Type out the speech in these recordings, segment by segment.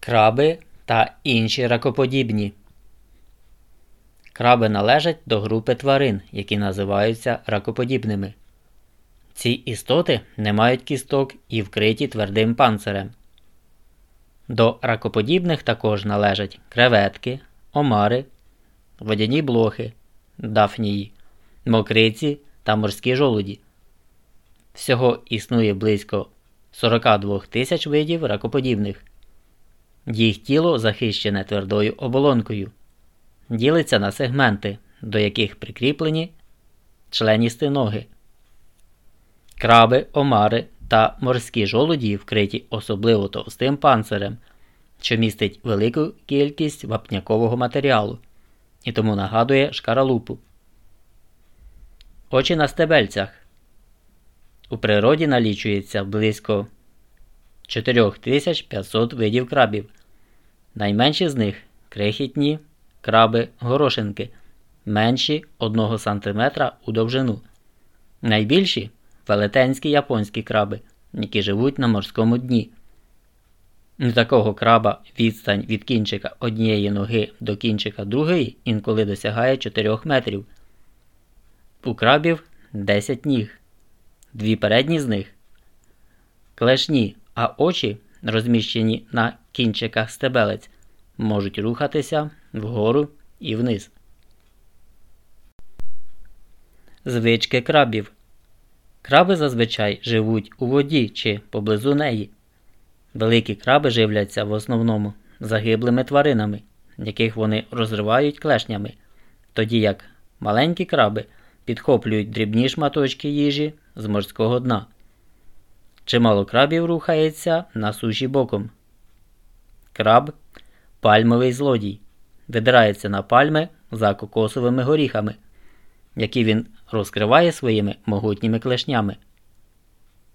Краби та інші ракоподібні. Краби належать до групи тварин, які називаються ракоподібними. Ці істоти не мають кісток і вкриті твердим панцирем. До ракоподібних також належать креветки, омари, водяні блохи, дафнії, мокриці та морські жолуді. Всього існує близько 42 тисяч видів ракоподібних. Їх тіло захищене твердою оболонкою, ділиться на сегменти, до яких прикріплені членісті ноги. Краби, омари та морські жолуді вкриті особливо товстим панцирем, що містить велику кількість вапнякового матеріалу і тому нагадує шкаралупу. Очі на стебельцях. У природі налічується близько 4500 видів крабів. Найменші з них крихітні краби горошинки, менші 1 см у довжину. Найбільші велетенські японські краби, які живуть на морському дні. У такого краба відстань від кінчика однієї ноги до кінчика другої інколи досягає 4 метрів. У крабів 10 ніг. Дві передні з них клешні, а очі, розміщені на кінчиках стебелець, можуть рухатися вгору і вниз. Звички крабів. Краби зазвичай живуть у воді чи поблизу неї. Великі краби живляться в основному загиблими тваринами, яких вони розривають клешнями, тоді як маленькі краби підхоплюють дрібні шматочки їжі з морського дна. Чимало крабів рухається на суші боком. Краб пальмовий злодій. Видирається на пальми за кокосовими горіхами, які він розкриває своїми могутніми клешнями.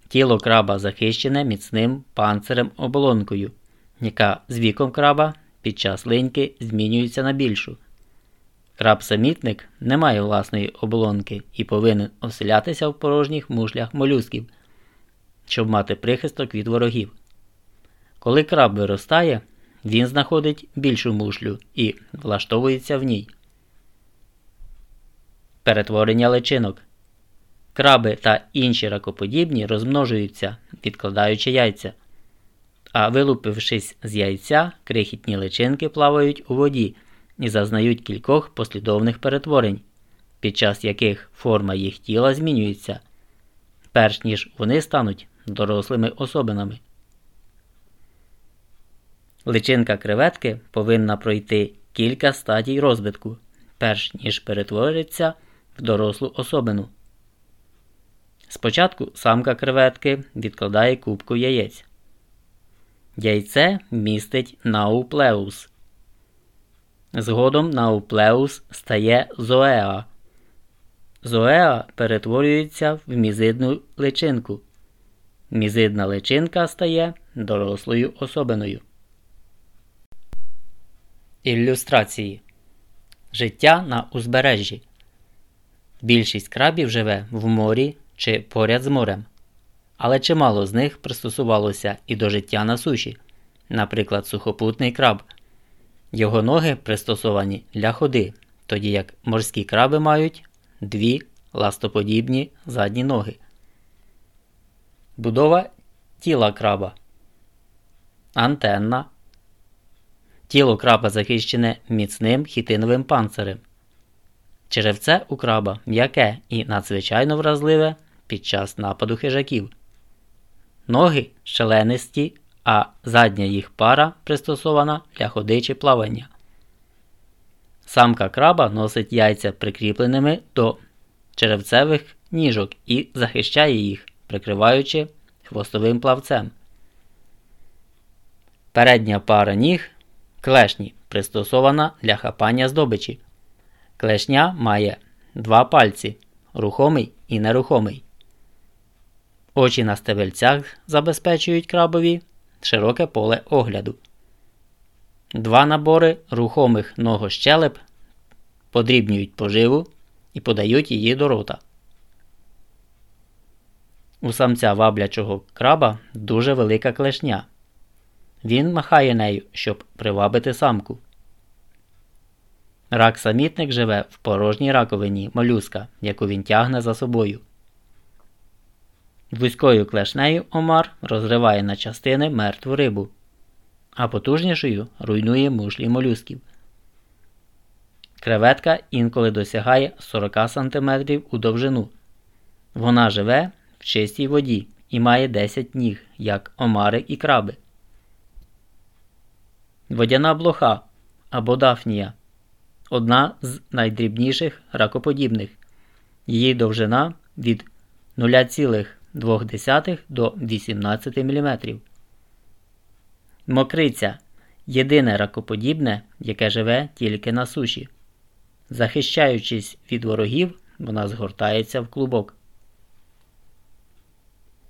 Тіло краба захищене міцним панцирем оболонкою, яка з віком краба під час линьки змінюється на більшу. Краб-самітник не має власної оболонки і повинен оселятися в порожніх мушлях молюсків, щоб мати прихисток від ворогів. Коли краб виростає, він знаходить більшу мушлю і влаштовується в ній. Перетворення личинок. Краби та інші ракоподібні розмножуються, відкладаючи яйця. А вилупившись з яйця, крихітні личинки плавають у воді і зазнають кількох послідовних перетворень, під час яких форма їх тіла змінюється, перш ніж вони стануть дорослими особинами. Личинка креветки повинна пройти кілька стадій розвитку, перш ніж перетвориться в дорослу особину. Спочатку самка креветки відкладає кубку яєць. Яйце містить науплеус. Згодом науплеус стає зоеа. Зоеа перетворюється в мізидну личинку. Мізидна личинка стає дорослою особиною. Ілюстрації Життя на узбережжі. Більшість крабів живе в морі чи поряд з морем, але чимало з них пристосувалося і до життя на суші, наприклад, сухопутний краб. Його ноги пристосовані для ходи, тоді як морські краби мають дві ластоподібні задні ноги. Будова тіла краба. Антенна. Тіло краба захищене міцним хітиновим панцирем. Черевце у краба м'яке і надзвичайно вразливе під час нападу хижаків. Ноги щеленисті, а задня їх пара пристосована для ходи чи плавання. Самка краба носить яйця прикріпленими до черевцевих ніжок і захищає їх, прикриваючи хвостовим плавцем. Передня пара ніг клешні пристосована для хапання здобичі. Клешня має два пальці рухомий і нерухомий. Очі на стебельцях забезпечують крабові широке поле огляду. Два набори рухомих ногощелеп подрібнюють поживу і подають її до рота. У самця ваблячого краба дуже велика клешня. Він махає нею, щоб привабити самку. Рак самітник живе в порожній раковині молюска, яку він тягне за собою. Вузькою клешнею омар розриває на частини мертву рибу, а потужнішою руйнує мушлі молюсків. Креветка інколи досягає 40 см у довжину. Вона живе в чистій воді і має 10 ніг, як омари і краби. Водяна блоха або дафнія одна з найдрібніших ракоподібних. Її довжина від 0,2 до 18 мм. Мокриця єдине ракоподібне, яке живе тільки на суші. Захищаючись від ворогів, вона згортається в клубок.